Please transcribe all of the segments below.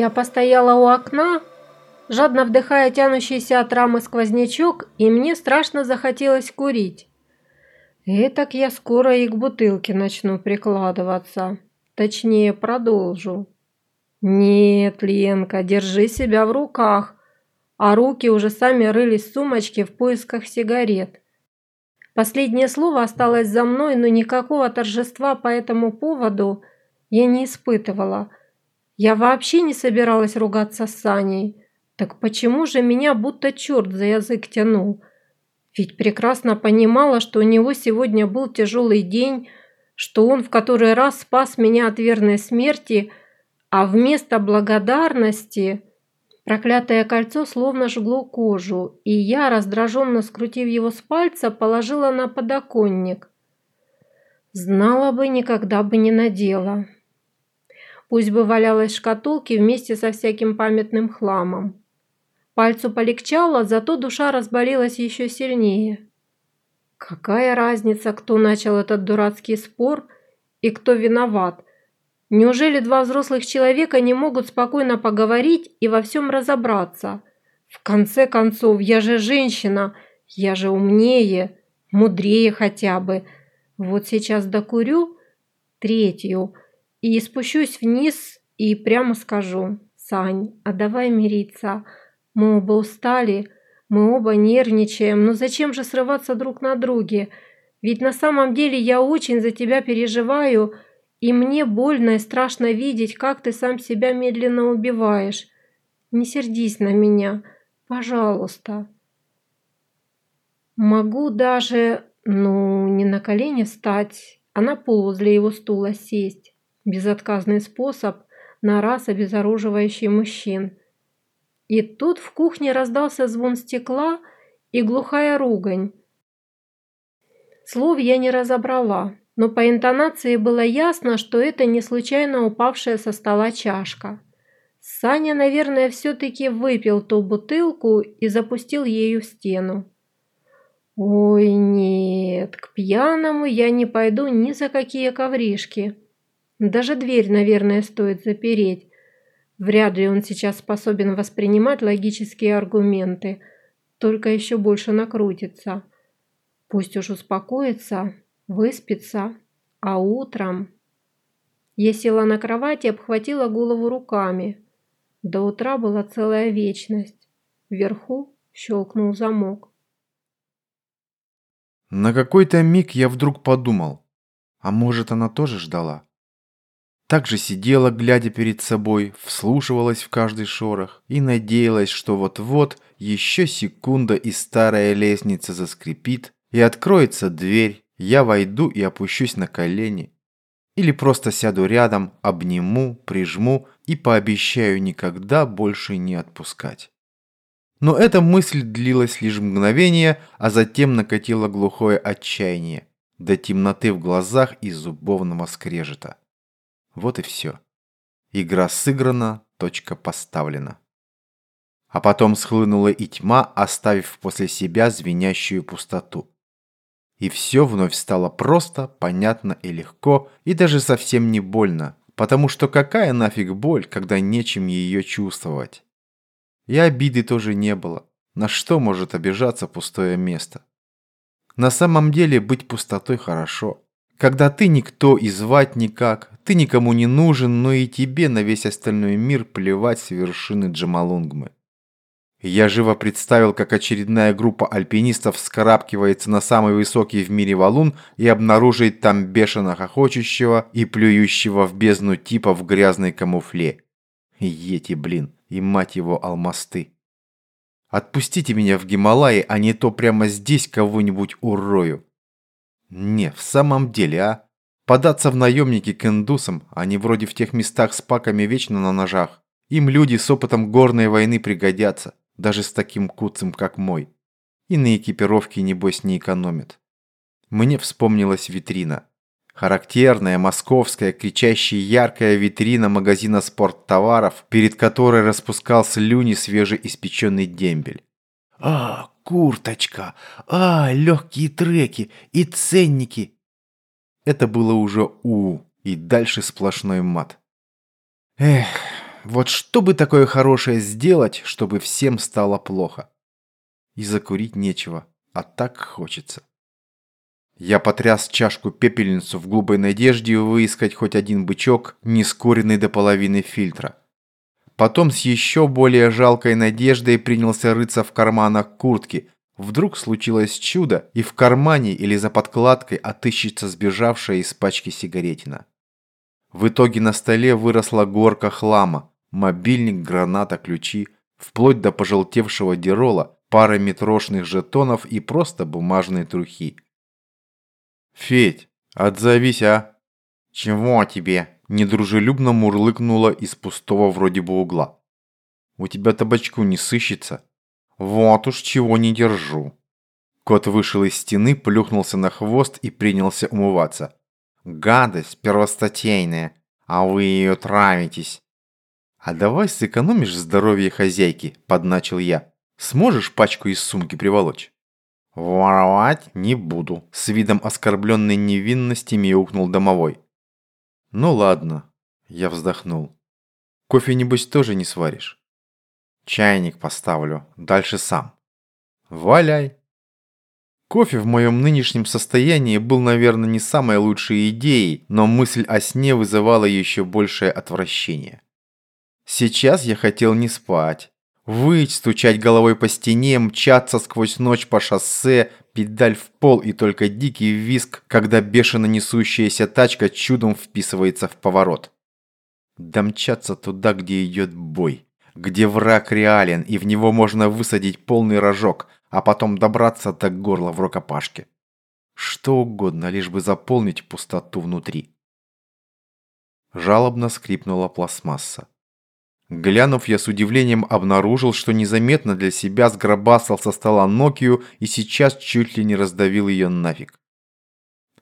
Я постояла у окна, жадно вдыхая тянущийся от рамы сквознячок, и мне страшно захотелось курить. Этак я скоро и к бутылке начну прикладываться. Точнее, продолжу. Нет, Ленка, держи себя в руках. А руки уже сами рылись в сумочке в поисках сигарет. Последнее слово осталось за мной, но никакого торжества по этому поводу я не испытывала. Я вообще не собиралась ругаться с Саней. Так почему же меня будто черт за язык тянул? Ведь прекрасно понимала, что у него сегодня был тяжелый день, что он в который раз спас меня от верной смерти, а вместо благодарности проклятое кольцо словно жгло кожу, и я, раздраженно скрутив его с пальца, положила на подоконник. Знала бы, никогда бы не надела. Пусть бы валялась в шкатулке вместе со всяким памятным хламом. Пальцу полегчало, зато душа разболелась еще сильнее. Какая разница, кто начал этот дурацкий спор и кто виноват? Неужели два взрослых человека не могут спокойно поговорить и во всем разобраться? В конце концов, я же женщина, я же умнее, мудрее хотя бы. Вот сейчас докурю третью и спущусь вниз и прямо скажу, «Сань, а давай мириться». Мы оба устали, мы оба нервничаем, но зачем же срываться друг на друге? Ведь на самом деле я очень за тебя переживаю, и мне больно и страшно видеть, как ты сам себя медленно убиваешь. Не сердись на меня, пожалуйста. Могу даже, ну, не на колени встать, а на пол возле его стула сесть. Безотказный способ на раз обезоруживающий мужчин. И тут в кухне раздался звон стекла и глухая ругань. Слов я не разобрала, но по интонации было ясно, что это не случайно упавшая со стола чашка. Саня, наверное, все-таки выпил ту бутылку и запустил ею в стену. Ой, нет, к пьяному я не пойду ни за какие ковришки. Даже дверь, наверное, стоит запереть. Вряд ли он сейчас способен воспринимать логические аргументы, только еще больше накрутится. Пусть уж успокоится, выспится, а утром... Я села на кровати и обхватила голову руками. До утра была целая вечность. Вверху щелкнул замок. На какой-то миг я вдруг подумал, а может она тоже ждала? Также сидела, глядя перед собой, вслушивалась в каждый шорох и надеялась, что вот-вот еще секунда и старая лестница заскрипит, и откроется дверь, я войду и опущусь на колени. Или просто сяду рядом, обниму, прижму и пообещаю никогда больше не отпускать. Но эта мысль длилась лишь мгновение, а затем накатило глухое отчаяние, до темноты в глазах и зубовного скрежета. Вот и все. Игра сыграна, точка поставлена. А потом схлынула и тьма, оставив после себя звенящую пустоту. И все вновь стало просто, понятно и легко, и даже совсем не больно, потому что какая нафиг боль, когда нечем ее чувствовать? И обиды тоже не было. На что может обижаться пустое место? На самом деле быть пустотой хорошо. Когда ты никто и звать никак, ты никому не нужен, но и тебе на весь остальной мир плевать с вершины Джамалунгмы. Я живо представил, как очередная группа альпинистов вскарабкивается на самый высокий в мире валун и обнаруживает там бешено хохочущего и плюющего в бездну типа в грязной камуфле. Ети, блин, и мать его алмасты. Отпустите меня в Гималаи, а не то прямо здесь кого-нибудь урою. Не, в самом деле, а? Податься в наемники к индусам, они вроде в тех местах с паками вечно на ножах. Им люди с опытом горной войны пригодятся, даже с таким куцем, как мой. И на экипировке, небось, не экономят. Мне вспомнилась витрина. Характерная, московская, кричащая яркая витрина магазина спорттоваров, перед которой распускал слюни свежеиспеченный дембель. «А, курточка! А, легкие треки и ценники!» Это было уже «у» и дальше сплошной мат. Эх, вот что бы такое хорошее сделать, чтобы всем стало плохо? И закурить нечего, а так хочется. Я потряс чашку-пепельницу в глупой надежде выискать хоть один бычок, не скуренный до половины фильтра. Потом с еще более жалкой надеждой принялся рыться в карманах куртки. Вдруг случилось чудо, и в кармане или за подкладкой отыщется сбежавшая из пачки сигаретина. В итоге на столе выросла горка хлама. Мобильник, граната, ключи, вплоть до пожелтевшего дерола, пара метрошных жетонов и просто бумажные трухи. «Федь, отзовись, а!» «Чего тебе?» – недружелюбно мурлыкнула из пустого вроде бы угла. «У тебя табачку не сыщется?» «Вот уж чего не держу». Кот вышел из стены, плюхнулся на хвост и принялся умываться. «Гадость первостатейная, а вы ее травитесь». «А давай сэкономишь здоровье хозяйки», – подначил я. «Сможешь пачку из сумки приволочь?» «Воровать не буду», – с видом оскорбленной невинности мяукнул домовой. «Ну ладно», – я вздохнул. «Кофе, небось, тоже не сваришь?» «Чайник поставлю, дальше сам». «Валяй». Кофе в моем нынешнем состоянии был, наверное, не самой лучшей идеей, но мысль о сне вызывала еще большее отвращение. Сейчас я хотел не спать, Выть, стучать головой по стене, мчаться сквозь ночь по шоссе, педаль в пол и только дикий визг, когда бешено несущаяся тачка чудом вписывается в поворот. Домчаться туда, где идет бой, где враг реален и в него можно высадить полный рожок, а потом добраться до горла в рукопашке. Что угодно, лишь бы заполнить пустоту внутри. Жалобно скрипнула пластмасса. Глянув, я с удивлением обнаружил, что незаметно для себя сгробасал со стола Нокию и сейчас чуть ли не раздавил ее нафиг.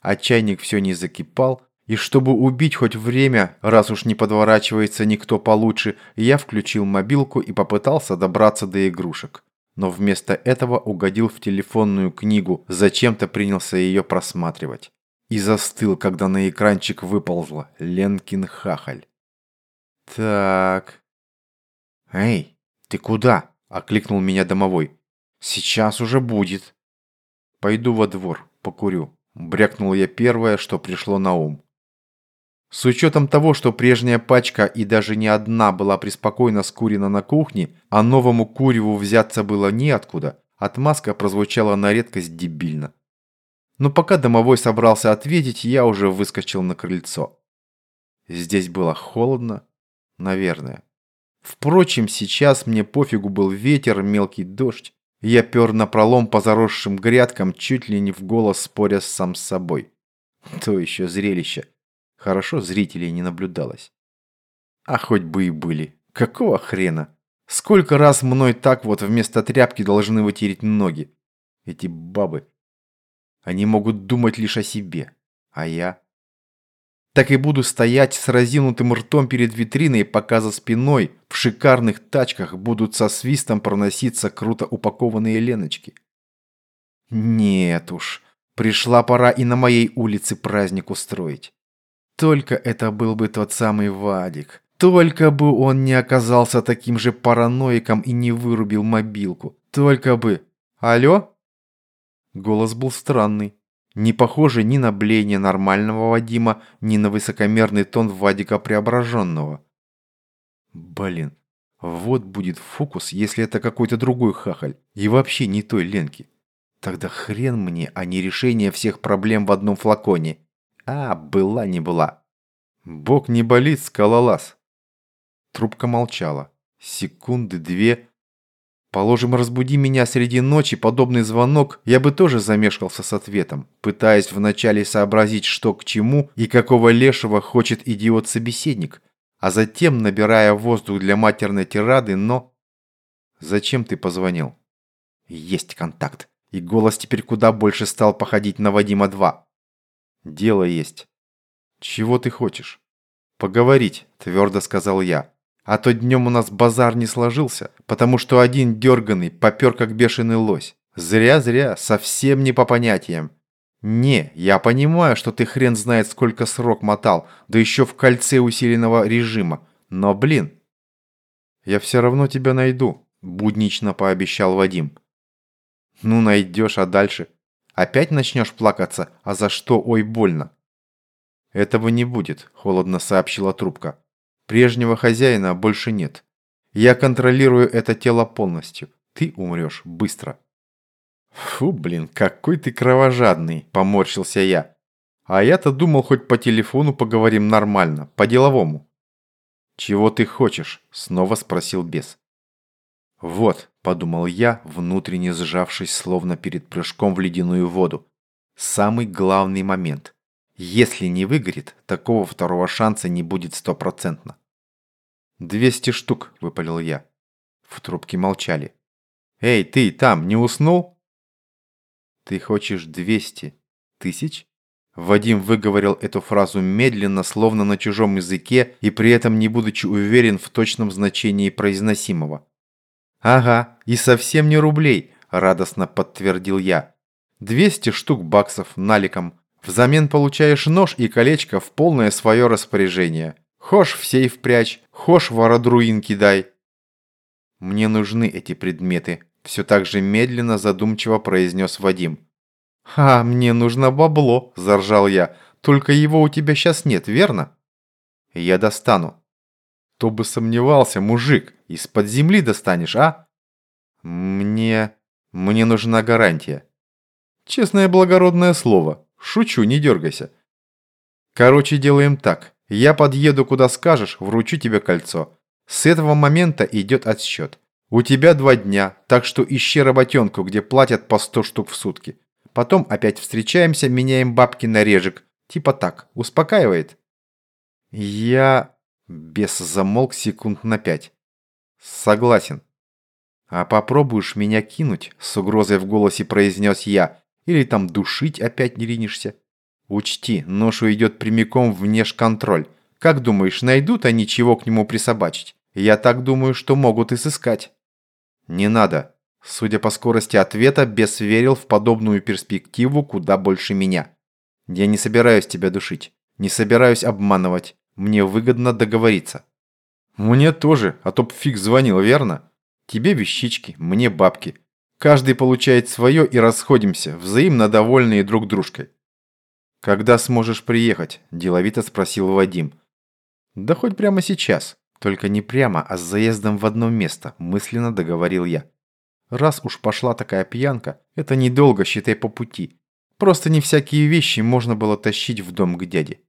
А чайник все не закипал, и чтобы убить хоть время, раз уж не подворачивается никто получше, я включил мобилку и попытался добраться до игрушек. Но вместо этого угодил в телефонную книгу, зачем-то принялся ее просматривать. И застыл, когда на экранчик выползла Ленкин хахаль. Так, «Эй, ты куда?» – окликнул меня домовой. «Сейчас уже будет». «Пойду во двор, покурю», – брякнул я первое, что пришло на ум. С учетом того, что прежняя пачка и даже не одна была преспокойно скурена на кухне, а новому куреву взяться было неоткуда, отмазка прозвучала на редкость дебильно. Но пока домовой собрался ответить, я уже выскочил на крыльцо. Здесь было холодно, наверное. Впрочем, сейчас мне пофигу был ветер, мелкий дождь. Я пер напролом по заросшим грядкам, чуть ли не в голос споря сам с собой. То еще зрелище. Хорошо зрителей не наблюдалось. А хоть бы и были. Какого хрена? Сколько раз мной так вот вместо тряпки должны вытереть ноги? Эти бабы. Они могут думать лишь о себе. А я? Так и буду стоять с разинутым ртом перед витриной, пока за спиной в шикарных тачках будут со свистом проноситься круто упакованные леночки. Нет уж, пришла пора и на моей улице праздник устроить. Только это был бы тот самый Вадик. Только бы он не оказался таким же параноиком и не вырубил мобилку. Только бы... Алло? Голос был странный не похоже ни на блеяние нормального Вадима, ни на высокомерный тон Вадика Преображенного. Блин, вот будет фокус, если это какой-то другой хахаль, и вообще не той Ленки. Тогда хрен мне, а не решение всех проблем в одном флаконе. А, была не была. Бог не болит, скалолаз. Трубка молчала. Секунды две, Положим, разбуди меня среди ночи подобный звонок, я бы тоже замешкался с ответом, пытаясь вначале сообразить, что к чему и какого лешего хочет идиот-собеседник, а затем набирая воздух для матерной тирады, но... Зачем ты позвонил? Есть контакт, и голос теперь куда больше стал походить на Вадима-2. Дело есть. Чего ты хочешь? Поговорить, твердо сказал я. А то днем у нас базар не сложился, потому что один дерганый попер как бешеный лось. Зря-зря, совсем не по понятиям. Не, я понимаю, что ты хрен знает сколько срок мотал, да еще в кольце усиленного режима. Но блин, Я все равно тебя найду, буднично пообещал Вадим. Ну, найдешь, а дальше? Опять начнешь плакаться, а за что, ой, больно? Этого не будет, холодно сообщила трубка. Прежнего хозяина больше нет. Я контролирую это тело полностью. Ты умрешь быстро. Фу, блин, какой ты кровожадный, поморщился я. А я-то думал, хоть по телефону поговорим нормально, по-деловому. «Чего ты хочешь?» – снова спросил бес. «Вот», – подумал я, внутренне сжавшись, словно перед прыжком в ледяную воду. «Самый главный момент. Если не выгорит, такого второго шанса не будет стопроцентно». «Двести штук», – выпалил я. В трубке молчали. «Эй, ты там, не уснул?» «Ты хочешь двести тысяч?» Вадим выговорил эту фразу медленно, словно на чужом языке, и при этом не будучи уверен в точном значении произносимого. «Ага, и совсем не рублей», – радостно подтвердил я. «200 штук баксов наликом. Взамен получаешь нож и колечко в полное свое распоряжение. Хошь в сейф прячь, хошь в ородруин кидай». «Мне нужны эти предметы», – все так же медленно задумчиво произнес Вадим. «А, мне нужно бабло», – заржал я. «Только его у тебя сейчас нет, верно?» «Я достану». «Кто бы сомневался, мужик, из-под земли достанешь, а?» «Мне... мне нужна гарантия». «Честное благородное слово. Шучу, не дергайся». «Короче, делаем так. Я подъеду, куда скажешь, вручу тебе кольцо. С этого момента идет отсчет. У тебя два дня, так что ищи работенку, где платят по сто штук в сутки. Потом опять встречаемся, меняем бабки на режек. Типа так. Успокаивает? Я... Бес замолк секунд на пять. Согласен. А попробуешь меня кинуть? С угрозой в голосе произнес я. Или там душить опять не ринешься? Учти, нож уйдет прямиком в внешконтроль. Как думаешь, найдут они чего к нему присобачить? Я так думаю, что могут и сыскать. Не надо. Судя по скорости ответа, бес верил в подобную перспективу куда больше меня. «Я не собираюсь тебя душить. Не собираюсь обманывать. Мне выгодно договориться». «Мне тоже, а то б фиг звонил, верно? Тебе вещички, мне бабки. Каждый получает свое и расходимся, взаимно довольные друг дружкой». «Когда сможешь приехать?» – деловито спросил Вадим. «Да хоть прямо сейчас. Только не прямо, а с заездом в одно место», – мысленно договорил я. Раз уж пошла такая пьянка, это недолго, считай, по пути. Просто не всякие вещи можно было тащить в дом к дяде.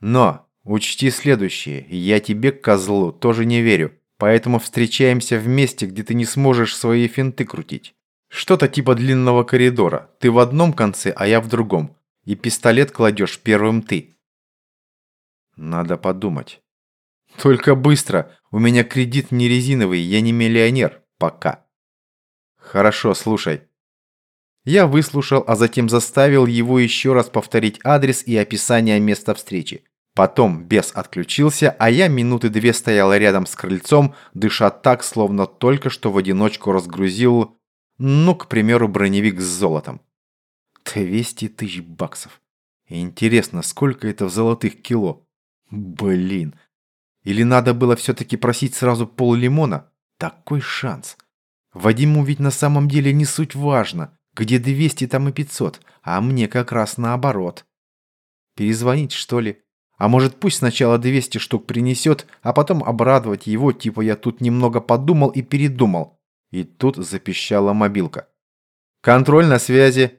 Но, учти следующее, я тебе, козлу, тоже не верю, поэтому встречаемся в месте, где ты не сможешь свои финты крутить. Что-то типа длинного коридора, ты в одном конце, а я в другом, и пистолет кладешь первым ты. Надо подумать. Только быстро, у меня кредит не резиновый, я не миллионер, пока. «Хорошо, слушай». Я выслушал, а затем заставил его еще раз повторить адрес и описание места встречи. Потом бес отключился, а я минуты две стоял рядом с крыльцом, дыша так, словно только что в одиночку разгрузил, ну, к примеру, броневик с золотом. 200 тысяч баксов. Интересно, сколько это в золотых кило? Блин. Или надо было все-таки просить сразу пол лимона? Такой шанс. Вадиму ведь на самом деле не суть важно, где 200, там и 500, а мне как раз наоборот. Перезвонить, что ли? А может, пусть сначала 200 штук принесет, а потом обрадовать его, типа я тут немного подумал и передумал. И тут запищала мобилка. «Контроль на связи!»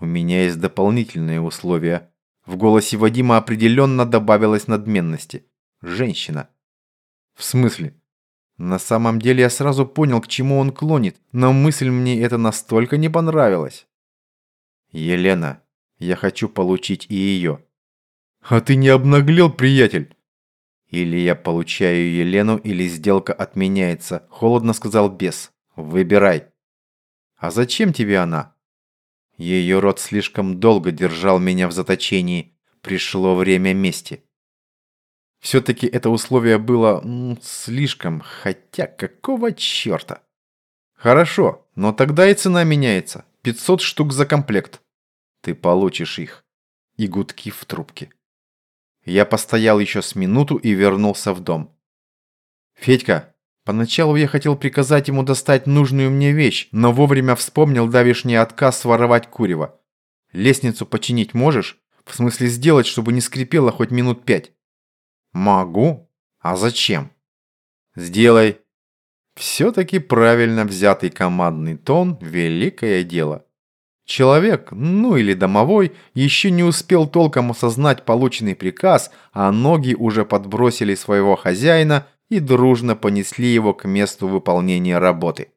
«У меня есть дополнительные условия». В голосе Вадима определенно добавилось надменности. «Женщина». «В смысле?» На самом деле я сразу понял, к чему он клонит, но мысль мне это настолько не понравилась. «Елена, я хочу получить и ее». «А ты не обнаглел, приятель?» «Или я получаю Елену, или сделка отменяется», – холодно сказал бес. «Выбирай». «А зачем тебе она?» Ее род слишком долго держал меня в заточении. Пришло время мести. Все-таки это условие было м, слишком, хотя какого черта? Хорошо, но тогда и цена меняется. 500 штук за комплект. Ты получишь их. И гудки в трубке. Я постоял еще с минуту и вернулся в дом. «Федька, Поначалу я хотел приказать ему достать нужную мне вещь, но вовремя вспомнил давишний отказ своровать курево. Лестницу починить можешь? В смысле сделать, чтобы не скрипело хоть минут пять? Могу. А зачем? Сделай. Все-таки правильно взятый командный тон – великое дело. Человек, ну или домовой, еще не успел толком осознать полученный приказ, а ноги уже подбросили своего хозяина и дружно понесли его к месту выполнения работы.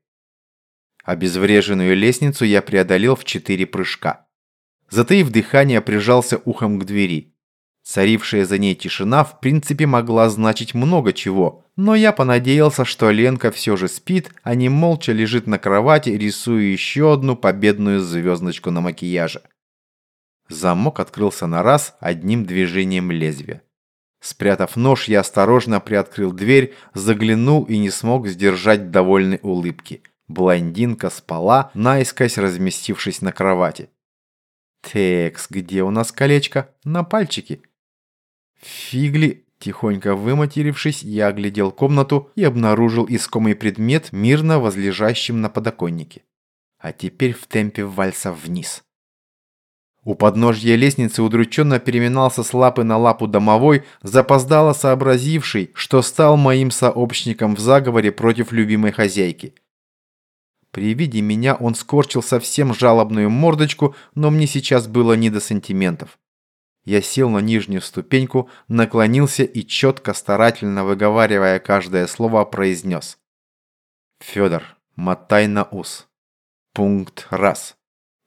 Обезвреженную лестницу я преодолел в четыре прыжка. Затаив дыхание, прижался ухом к двери. Царившая за ней тишина в принципе могла значить много чего, но я понадеялся, что Ленка все же спит, а не молча лежит на кровати, рисуя еще одну победную звездочку на макияже. Замок открылся на раз одним движением лезвия. Спрятав нож, я осторожно приоткрыл дверь, заглянул и не смог сдержать довольной улыбки. Блондинка спала, наискось разместившись на кровати. «Текс, где у нас колечко? На пальчике?» Фигли, тихонько выматерившись, я оглядел комнату и обнаружил искомый предмет, мирно возлежащим на подоконнике. А теперь в темпе вальса вниз. У подножья лестницы удрученно переминался с лапы на лапу домовой, запоздало сообразивший, что стал моим сообщником в заговоре против любимой хозяйки. При виде меня он скорчил совсем жалобную мордочку, но мне сейчас было не до сантиментов. Я сел на нижнюю ступеньку, наклонился и четко, старательно выговаривая каждое слово, произнес. «Федор, мотай на ус. Пункт раз.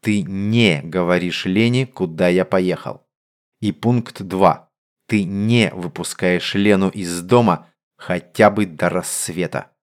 Ты не говоришь Лене, куда я поехал. И пункт два. Ты не выпускаешь Лену из дома хотя бы до рассвета».